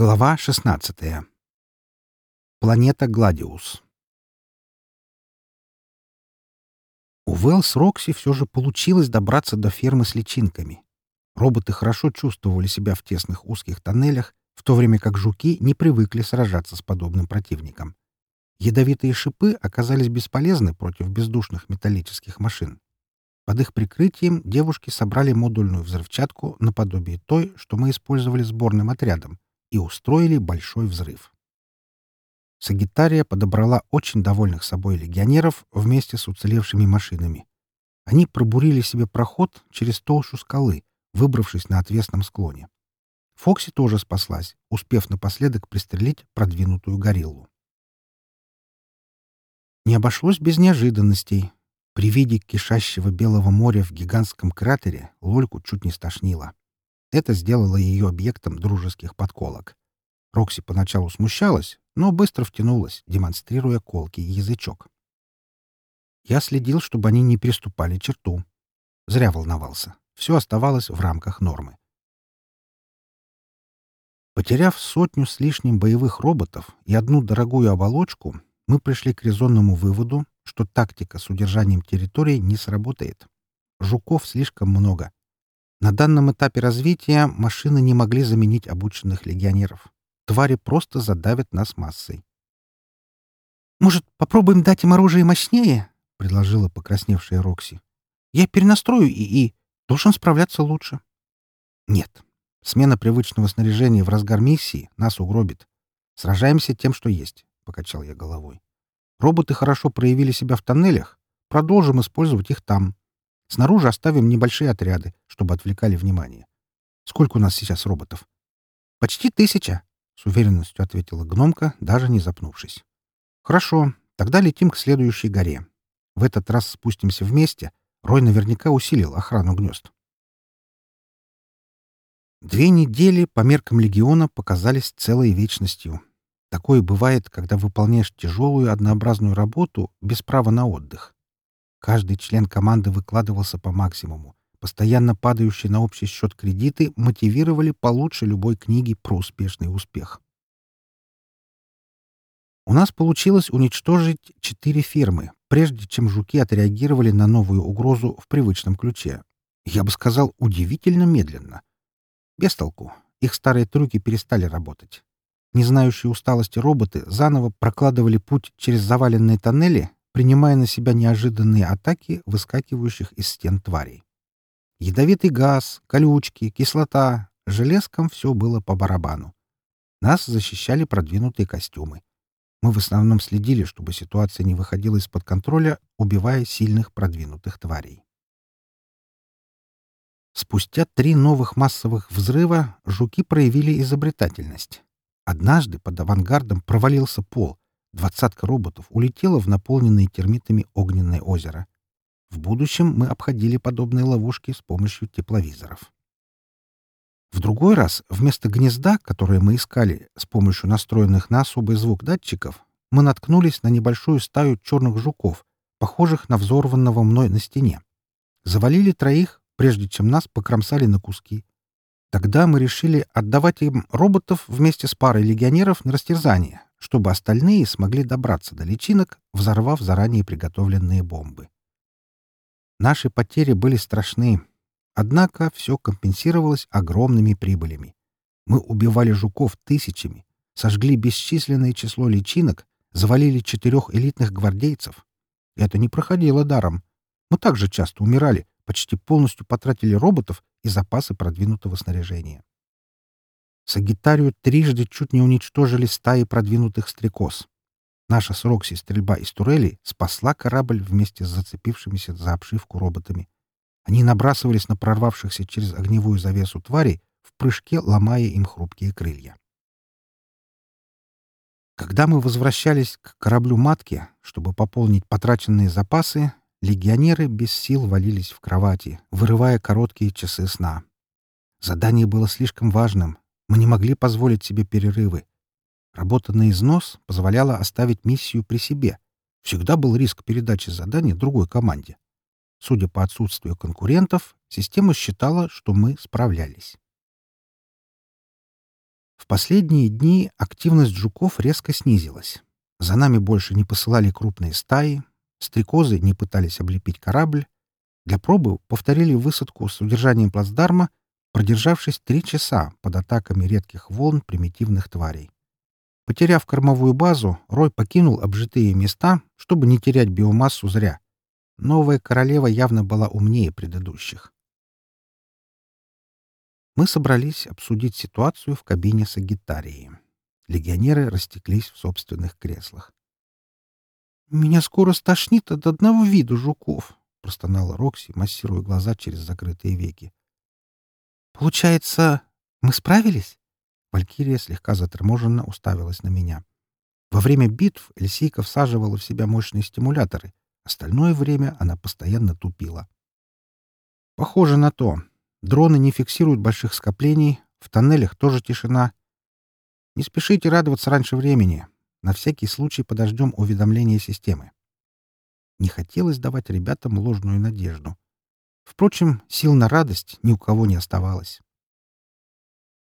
Глава 16. Планета Гладиус. У Вэл с Рокси все же получилось добраться до фермы с личинками. Роботы хорошо чувствовали себя в тесных узких тоннелях, в то время как жуки не привыкли сражаться с подобным противником. Ядовитые шипы оказались бесполезны против бездушных металлических машин. Под их прикрытием девушки собрали модульную взрывчатку наподобие той, что мы использовали сборным отрядом, и устроили большой взрыв. Сагитария подобрала очень довольных собой легионеров вместе с уцелевшими машинами. Они пробурили себе проход через толщу скалы, выбравшись на отвесном склоне. Фокси тоже спаслась, успев напоследок пристрелить продвинутую гориллу. Не обошлось без неожиданностей. При виде кишащего белого моря в гигантском кратере Лольку чуть не стошнило. Это сделало ее объектом дружеских подколок. Рокси поначалу смущалась, но быстро втянулась, демонстрируя колкий язычок. Я следил, чтобы они не переступали черту. Зря волновался. Все оставалось в рамках нормы. Потеряв сотню с лишним боевых роботов и одну дорогую оболочку, мы пришли к резонному выводу, что тактика с удержанием территории не сработает. Жуков слишком много, на данном этапе развития машины не могли заменить обученных легионеров. Твари просто задавят нас массой. «Может, попробуем дать им оружие мощнее?» — предложила покрасневшая Рокси. «Я перенастрою ИИ. Должен справляться лучше». «Нет. Смена привычного снаряжения в разгар миссии нас угробит. Сражаемся тем, что есть», — покачал я головой. «Роботы хорошо проявили себя в тоннелях. Продолжим использовать их там. Снаружи оставим небольшие отряды, чтобы отвлекали внимание. Сколько у нас сейчас роботов? Почти тысяча, с уверенностью ответила гномка, даже не запнувшись. Хорошо, тогда летим к следующей горе. В этот раз спустимся вместе. Рой наверняка усилил охрану гнезд. Две недели по меркам легиона показались целой вечностью. Такое бывает, когда выполняешь тяжелую однообразную работу без права на отдых. Каждый член команды выкладывался по максимуму. Постоянно падающие на общий счет кредиты мотивировали получше любой книги про успешный успех. У нас получилось уничтожить четыре фирмы, прежде чем жуки отреагировали на новую угрозу в привычном ключе. Я бы сказал, удивительно медленно. Без толку. Их старые трюки перестали работать. Не знающие усталости роботы заново прокладывали путь через заваленные тоннели, принимая на себя неожиданные атаки выскакивающих из стен тварей. Ядовитый газ, колючки, кислота — железкам все было по барабану. Нас защищали продвинутые костюмы. Мы в основном следили, чтобы ситуация не выходила из-под контроля, убивая сильных продвинутых тварей. Спустя три новых массовых взрыва жуки проявили изобретательность. Однажды под авангардом провалился пол, Двадцатка роботов улетела в наполненное термитами огненное озеро. В будущем мы обходили подобные ловушки с помощью тепловизоров. В другой раз вместо гнезда, которое мы искали с помощью настроенных на особый звук датчиков, мы наткнулись на небольшую стаю черных жуков, похожих на взорванного мной на стене. Завалили троих, прежде чем нас покромсали на куски. Тогда мы решили отдавать им роботов вместе с парой легионеров на растерзание, чтобы остальные смогли добраться до личинок, взорвав заранее приготовленные бомбы. Наши потери были страшны, однако все компенсировалось огромными прибылями. Мы убивали жуков тысячами, сожгли бесчисленное число личинок, завалили четырех элитных гвардейцев. Это не проходило даром. Мы также часто умирали, почти полностью потратили роботов и запасы продвинутого снаряжения. Сагитарию трижды чуть не уничтожили стаи продвинутых стрекоз. Наша с Рокси стрельба из турелей спасла корабль вместе с зацепившимися за обшивку роботами. Они набрасывались на прорвавшихся через огневую завесу тварей, в прыжке ломая им хрупкие крылья. Когда мы возвращались к кораблю матки, чтобы пополнить потраченные запасы, легионеры без сил валились в кровати, вырывая короткие часы сна. Задание было слишком важным, мы не могли позволить себе перерывы. Работа на износ позволяла оставить миссию при себе. Всегда был риск передачи задания другой команде. Судя по отсутствию конкурентов, система считала, что мы справлялись. В последние дни активность жуков резко снизилась. За нами больше не посылали крупные стаи, стрекозы не пытались облепить корабль. Для пробы повторили высадку с удержанием плацдарма, продержавшись три часа под атаками редких волн примитивных тварей. Потеряв кормовую базу, Рой покинул обжитые места, чтобы не терять биомассу зря. Новая королева явно была умнее предыдущих. Мы собрались обсудить ситуацию в кабине Сагитарии. Легионеры растеклись в собственных креслах. «Меня скоро стошнит от одного вида жуков», — простонала Рокси, массируя глаза через закрытые веки. «Получается, мы справились?» Валькирия слегка заторможенно уставилась на меня. Во время битв Эльсийка всаживала в себя мощные стимуляторы. Остальное время она постоянно тупила. «Похоже на то. Дроны не фиксируют больших скоплений, в тоннелях тоже тишина. Не спешите радоваться раньше времени. На всякий случай подождем уведомления системы. Не хотелось давать ребятам ложную надежду. Впрочем, сил на радость ни у кого не оставалось.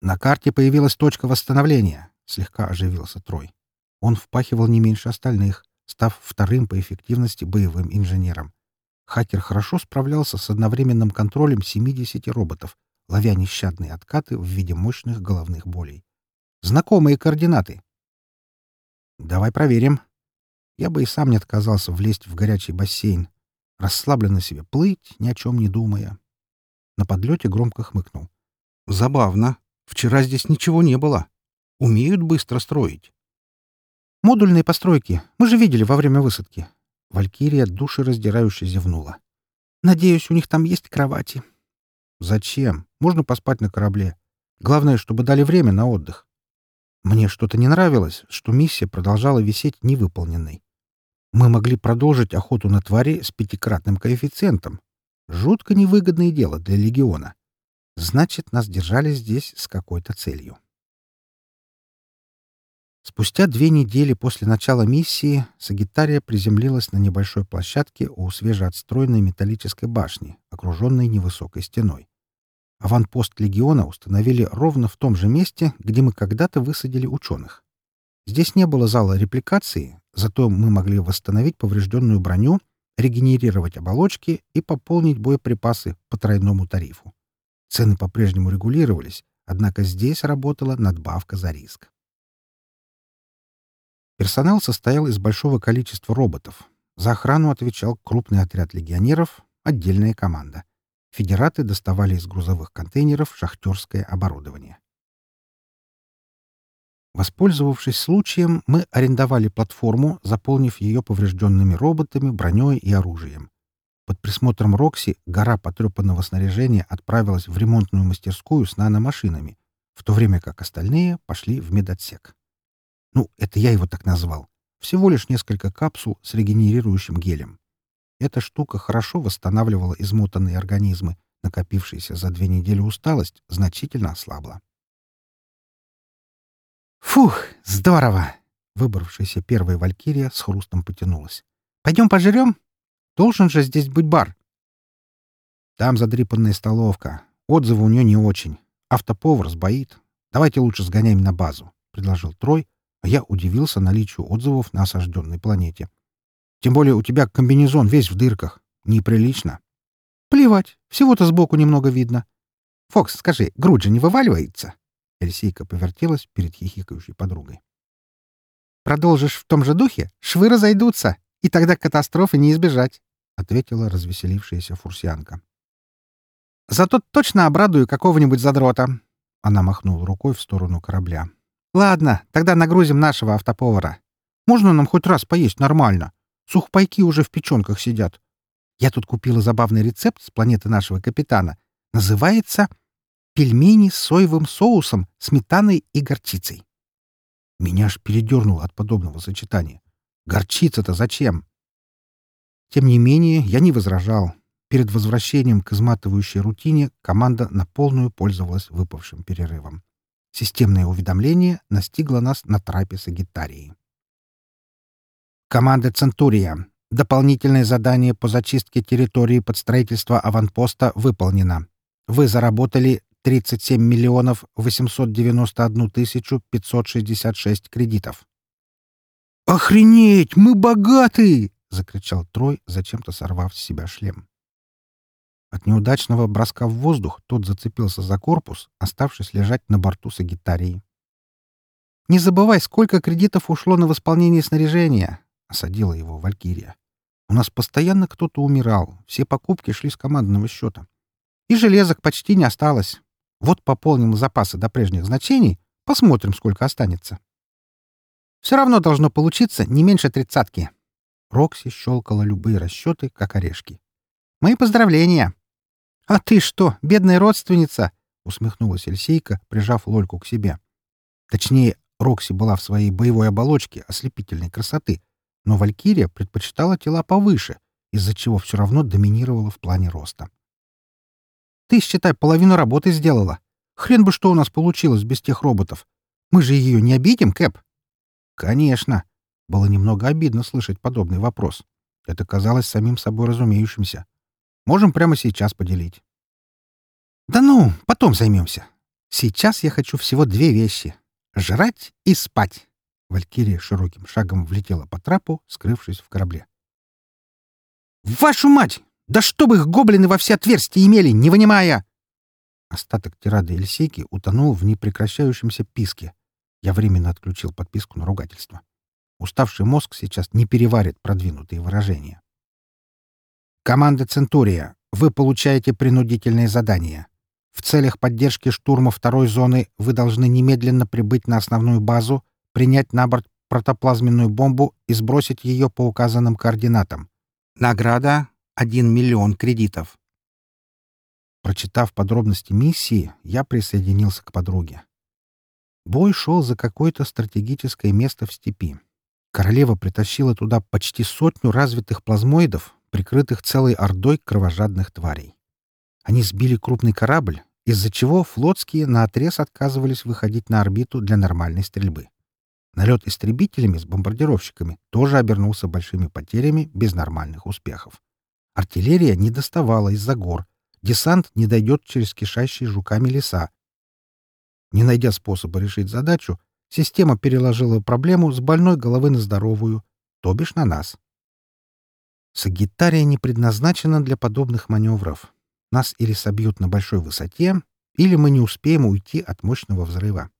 «На карте появилась точка восстановления», — слегка оживился Трой. Он впахивал не меньше остальных, став вторым по эффективности боевым инженером. Хакер хорошо справлялся с одновременным контролем 70 роботов, ловя нещадные откаты в виде мощных головных болей. Знакомые координаты. Давай проверим. Я бы и сам не отказался влезть в горячий бассейн, расслабленно себе плыть, ни о чем не думая. На подлете громко хмыкнул. Забавно. Вчера здесь ничего не было. Умеют быстро строить. Модульные постройки. Мы же видели во время высадки. Валькирия душераздирающе зевнула. Надеюсь, у них там есть кровати. Зачем? Можно поспать на корабле. Главное, чтобы дали время на отдых. Мне что-то не нравилось, что миссия продолжала висеть невыполненной. Мы могли продолжить охоту на твари с пятикратным коэффициентом. Жутко невыгодное дело для легиона. Значит, нас держали здесь с какой-то целью. Спустя две недели после начала миссии Сагитария приземлилась на небольшой площадке у свежеотстроенной металлической башни, окруженной невысокой стеной. Аванпост легиона установили ровно в том же месте, где мы когда-то высадили ученых. Здесь не было зала репликации, зато мы могли восстановить поврежденную броню, регенерировать оболочки и пополнить боеприпасы по тройному тарифу. Цены по-прежнему регулировались, однако здесь работала надбавка за риск. Персонал состоял из большого количества роботов. За охрану отвечал крупный отряд легионеров, отдельная команда — Федераты доставали из грузовых контейнеров шахтерское оборудование. Воспользовавшись случаем, мы арендовали платформу, заполнив ее поврежденными роботами, броней и оружием. Под присмотром Рокси гора потрепанного снаряжения отправилась в ремонтную мастерскую с наномашинами, в то время как остальные пошли в медотсек. Ну, это я его так назвал. Всего лишь несколько капсул с регенерирующим гелем. Эта штука хорошо восстанавливала измотанные организмы, накопившаяся за две недели усталость значительно ослабла. «Фух, здорово!» Выбравшаяся первая валькирия с хрустом потянулась. «Пойдем пожрем? Должен же здесь быть бар!» «Там задрипанная столовка. Отзывы у нее не очень. Автоповар сбоит. Давайте лучше сгоняем на базу», — предложил Трой, а я удивился наличию отзывов на осажденной планете. Тем более у тебя комбинезон весь в дырках. Неприлично. Плевать. Всего-то сбоку немного видно. Фокс, скажи, грудь же не вываливается? Эльсейка повертелась перед хихикающей подругой. Продолжишь в том же духе, швы разойдутся, и тогда катастрофы не избежать, ответила развеселившаяся фурсианка. Зато точно обрадую какого-нибудь задрота. Она махнула рукой в сторону корабля. Ладно, тогда нагрузим нашего автоповара. Можно нам хоть раз поесть нормально? Сухпайки уже в печенках сидят. Я тут купила забавный рецепт с планеты нашего капитана. Называется «Пельмени с соевым соусом, сметаной и горчицей». Меня аж передернуло от подобного сочетания. Горчица-то зачем? Тем не менее, я не возражал. Перед возвращением к изматывающей рутине команда на полную пользовалась выпавшим перерывом. Системное уведомление настигло нас на трапе Сагитарии. Команда «Центурия». Дополнительное задание по зачистке территории под строительство аванпоста выполнено. Вы заработали 37 миллионов 891 тысячу 566 кредитов. «Охренеть! Мы богаты!» — закричал Трой, зачем-то сорвав с себя шлем. От неудачного броска в воздух тот зацепился за корпус, оставшись лежать на борту Сагитарии. «Не забывай, сколько кредитов ушло на восполнение снаряжения!» — осадила его Валькирия. «У нас постоянно кто-то умирал, все покупки шли с командного счета. И железок почти не осталось. Вот пополним запасы до прежних значений, посмотрим, сколько останется». «Все равно должно получиться не меньше тридцатки». Рокси щелкала любые расчеты, как орешки. «Мои поздравления!» «А ты что, бедная родственница?» — усмехнулась Эльсейка, прижав Лольку к себе. Точнее, Рокси была в своей боевой оболочке ослепительной красоты, но Валькирия предпочитала тела повыше, из-за чего все равно доминировала в плане роста. «Ты, считай, половину работы сделала. Хрен бы что у нас получилось без тех роботов. Мы же ее не обидим, Кэп?» «Конечно». Было немного обидно слышать подобный вопрос. Это казалось самим собой разумеющимся. Можем прямо сейчас поделить. Да ну, потом займемся. Сейчас я хочу всего две вещи — жрать и спать. Валькирия широким шагом влетела по трапу, скрывшись в корабле. «Вашу мать! Да чтобы их гоблины во все отверстия имели, не вынимая!» Остаток тирады Эльсейки утонул в непрекращающемся писке. Я временно отключил подписку на ругательство. Уставший мозг сейчас не переварит продвинутые выражения. Команда «Центурия», вы получаете принудительные задания. В целях поддержки штурма второй зоны вы должны немедленно прибыть на основную базу, принять на борт протоплазменную бомбу и сбросить ее по указанным координатам. Награда — 1 миллион кредитов. Прочитав подробности миссии, я присоединился к подруге. Бой шел за какое-то стратегическое место в степи. Королева притащила туда почти сотню развитых плазмоидов, прикрытых целой ордой кровожадных тварей. Они сбили крупный корабль, из-за чего флотские наотрез отказывались выходить на орбиту для нормальной стрельбы. Налет истребителями с бомбардировщиками тоже обернулся большими потерями без нормальных успехов. Артиллерия не доставала из-за гор, десант не дойдет через кишащие жуками леса. Не найдя способа решить задачу, система переложила проблему с больной головы на здоровую, то бишь на нас. Сагитария не предназначена для подобных маневров. Нас или собьют на большой высоте, или мы не успеем уйти от мощного взрыва.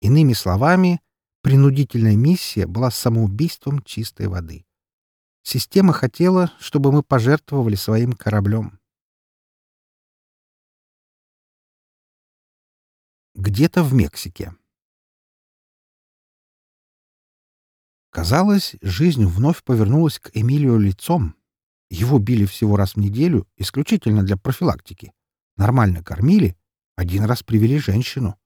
Иными словами, принудительная миссия была самоубийством чистой воды. Система хотела, чтобы мы пожертвовали своим кораблем. Где-то в Мексике. Казалось, жизнь вновь повернулась к Эмилио лицом. Его били всего раз в неделю, исключительно для профилактики. Нормально кормили, один раз привели женщину.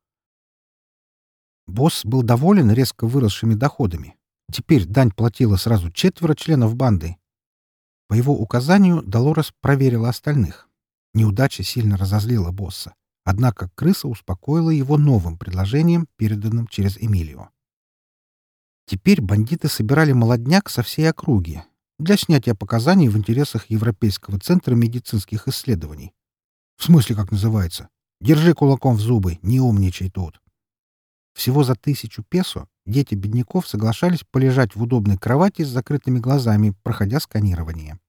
Босс был доволен резко выросшими доходами. Теперь дань платила сразу четверо членов банды. По его указанию Долорес проверила остальных. Неудача сильно разозлила босса. Однако крыса успокоила его новым предложением, переданным через Эмилио. Теперь бандиты собирали молодняк со всей округи для снятия показаний в интересах Европейского центра медицинских исследований. В смысле, как называется? Держи кулаком в зубы, не умничай тут. Всего за тысячу песо дети бедняков соглашались полежать в удобной кровати с закрытыми глазами, проходя сканирование.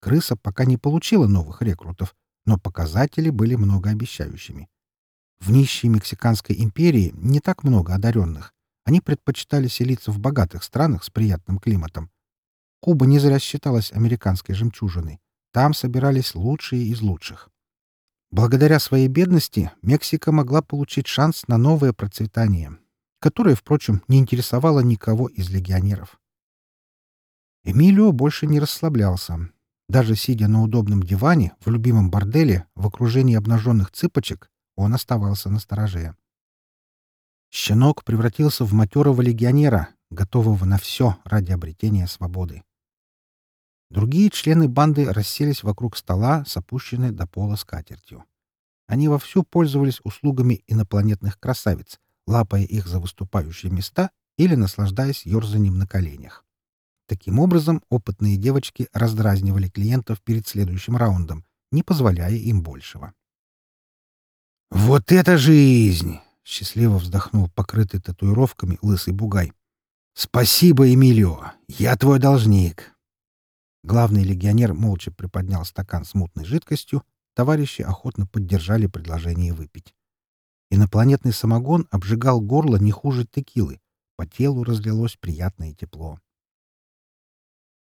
Крыса пока не получила новых рекрутов, но показатели были многообещающими. В нищей Мексиканской империи не так много одаренных, они предпочитали селиться в богатых странах с приятным климатом. Куба не зря считалась американской жемчужиной. Там собирались лучшие из лучших. Благодаря своей бедности Мексика могла получить шанс на новое процветание, которое, впрочем, не интересовало никого из легионеров. Эмилио больше не расслаблялся. Даже сидя на удобном диване в любимом борделе в окружении обнаженных цыпочек, он оставался на стороже. Щенок превратился в матерого легионера, готового на все ради обретения свободы. Другие члены банды расселись вокруг стола с опущенной до пола скатертью. Они вовсю пользовались услугами инопланетных красавиц, лапая их за выступающие места или наслаждаясь ерзанием на коленях. Таким образом, опытные девочки раздразнивали клиентов перед следующим раундом, не позволяя им большего. «Вот это жизнь!» — счастливо вздохнул покрытый татуировками лысый бугай. «Спасибо, Эмилио! Я твой должник!» Главный легионер молча приподнял стакан с мутной жидкостью, товарищи охотно поддержали предложение выпить. Инопланетный самогон обжигал горло не хуже текилы, по телу разлилось приятное тепло.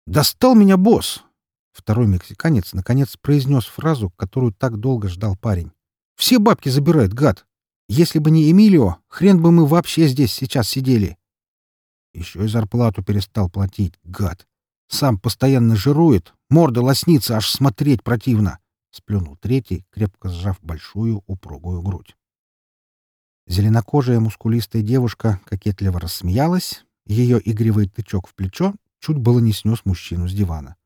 «Достал меня босс!» Второй мексиканец наконец произнес фразу, которую так долго ждал парень. «Все бабки забирает, гад! Если бы не Эмилио, хрен бы мы вообще здесь сейчас сидели!» Еще и зарплату перестал платить, гад. Сам постоянно жирует, морда лоснится, аж смотреть противно. Сплюнул третий, крепко сжав большую упругую грудь. Зеленокожая мускулистая девушка кокетливо рассмеялась, ее игривый тычок в плечо чуть было не снес мужчину с дивана.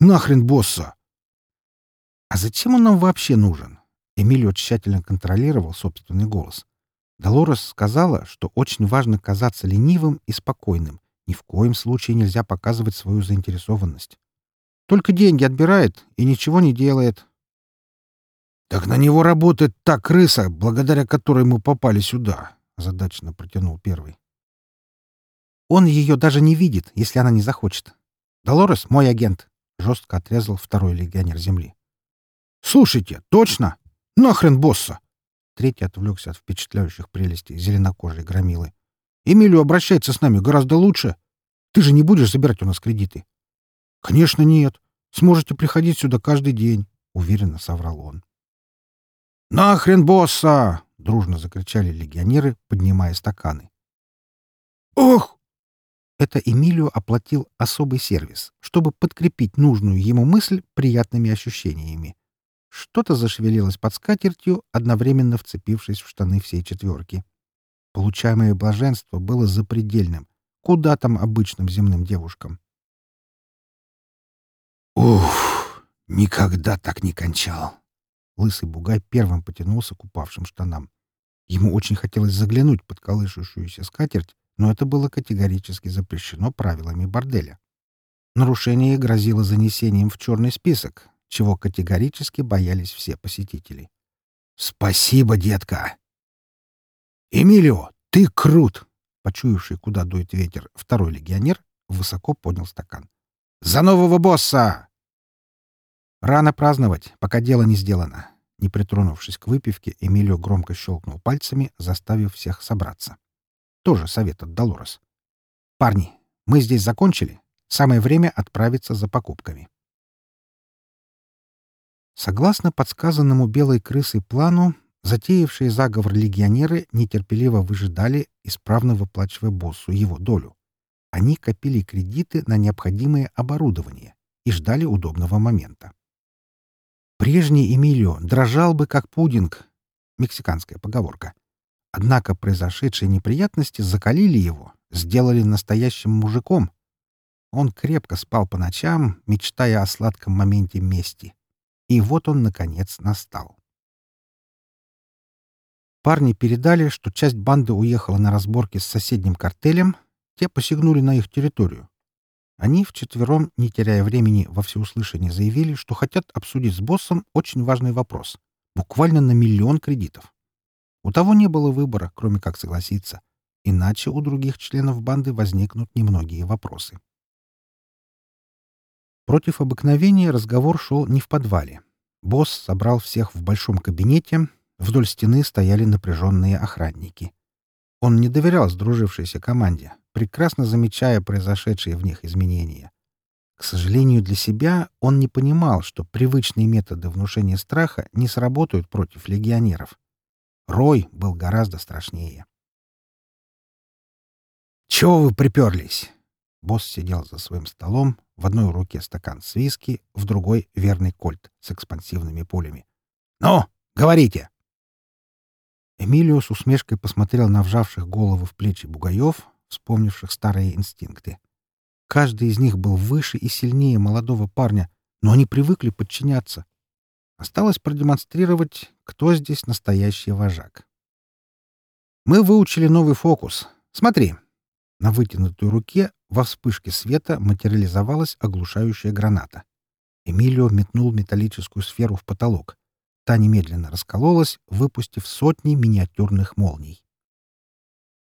«Нахрен босса!» «А зачем он нам вообще нужен?» Эмилио тщательно контролировал собственный голос. Долорес сказала, что очень важно казаться ленивым и спокойным. Ни в коем случае нельзя показывать свою заинтересованность. Только деньги отбирает и ничего не делает. «Так на него работает та крыса, благодаря которой мы попали сюда», — задачно протянул первый. «Он ее даже не видит, если она не захочет. Долорес — мой агент», — жестко отрезал второй легионер Земли. «Слушайте, точно? Нахрен босса!» Третий отвлекся от впечатляющих прелестей зеленокожей громилы. «Эмилио обращается с нами гораздо лучше. Ты же не будешь забирать у нас кредиты?» «Конечно нет. Сможете приходить сюда каждый день», — уверенно соврал он. «Нахрен босса!» — дружно закричали легионеры, поднимая стаканы. «Ох!» Это Эмилио оплатил особый сервис, чтобы подкрепить нужную ему мысль приятными ощущениями. Что-то зашевелилось под скатертью, одновременно вцепившись в штаны всей четверки. Получаемое блаженство было запредельным. Куда там обычным земным девушкам? «Уф! Никогда так не кончал!» Лысый бугай первым потянулся к упавшим штанам. Ему очень хотелось заглянуть под колышущуюся скатерть, но это было категорически запрещено правилами борделя. Нарушение грозило занесением в черный список, чего категорически боялись все посетители. «Спасибо, детка!» «Эмилио, ты крут!» Почуявший, куда дует ветер, второй легионер высоко поднял стакан. «За нового босса!» Рано праздновать, пока дело не сделано. Не притронувшись к выпивке, Эмилио громко щелкнул пальцами, заставив всех собраться. Тоже совет от Долорес. «Парни, мы здесь закончили. Самое время отправиться за покупками». Согласно подсказанному белой крысой плану, затеявшие заговор легионеры нетерпеливо выжидали, исправно выплачивая боссу его долю. Они копили кредиты на необходимое оборудование и ждали удобного момента. Прежний Эмилио дрожал бы как пудинг, мексиканская поговорка. Однако произошедшие неприятности закалили его, сделали настоящим мужиком. Он крепко спал по ночам, мечтая о сладком моменте мести. И вот он, наконец, настал. Парни передали, что часть банды уехала на разборки с соседним картелем, те посягнули на их территорию. Они вчетвером, не теряя времени, во всеуслышание заявили, что хотят обсудить с боссом очень важный вопрос. Буквально на миллион кредитов. У того не было выбора, кроме как согласиться. Иначе у других членов банды возникнут немногие вопросы. Против обыкновения разговор шел не в подвале. Босс собрал всех в большом кабинете, вдоль стены стояли напряженные охранники. Он не доверял сдружившейся команде, прекрасно замечая произошедшие в них изменения. К сожалению для себя, он не понимал, что привычные методы внушения страха не сработают против легионеров. Рой был гораздо страшнее. «Чего вы приперлись?» Босс сидел за своим столом, в одной руке стакан с виски, в другой — верный кольт с экспансивными пулями. «Ну, говорите!» Эмилио с усмешкой посмотрел на вжавших головы в плечи бугаев, вспомнивших старые инстинкты. Каждый из них был выше и сильнее молодого парня, но они привыкли подчиняться. Осталось продемонстрировать, кто здесь настоящий вожак. Мы выучили новый фокус. Смотри, на вытянутой руке во вспышке света материализовалась оглушающая граната. Эмилио метнул металлическую сферу в потолок. Та немедленно раскололась, выпустив сотни миниатюрных молний.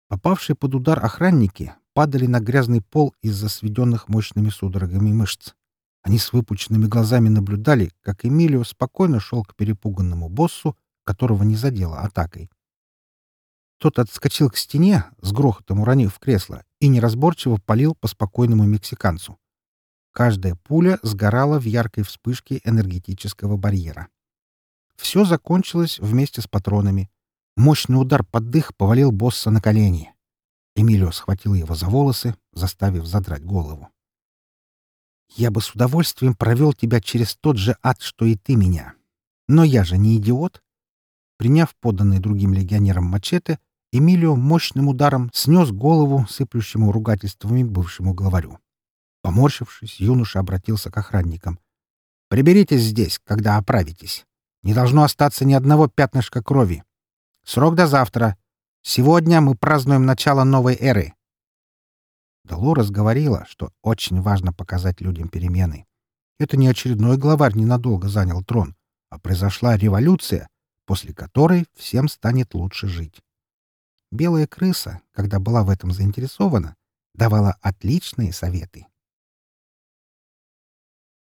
Попавшие под удар охранники падали на грязный пол из-за сведенных мощными судорогами мышц. Они с выпученными глазами наблюдали, как Эмилио спокойно шел к перепуганному боссу, которого не задело атакой. Тот отскочил к стене, с грохотом уронив кресло, и неразборчиво полил по спокойному мексиканцу. Каждая пуля сгорала в яркой вспышке энергетического барьера. Все закончилось вместе с патронами. Мощный удар под дых повалил босса на колени. Эмилио схватил его за волосы, заставив задрать голову. «Я бы с удовольствием провел тебя через тот же ад, что и ты меня. Но я же не идиот». Приняв поданный другим легионерам мачете, Эмилио мощным ударом снес голову сыплющему ругательствами бывшему главарю. Поморщившись, юноша обратился к охранникам. «Приберитесь здесь, когда оправитесь. Не должно остаться ни одного пятнышка крови. Срок до завтра. Сегодня мы празднуем начало новой эры. Долорес говорила, что очень важно показать людям перемены. Это не очередной главарь ненадолго занял трон, а произошла революция, после которой всем станет лучше жить. Белая крыса, когда была в этом заинтересована, давала отличные советы.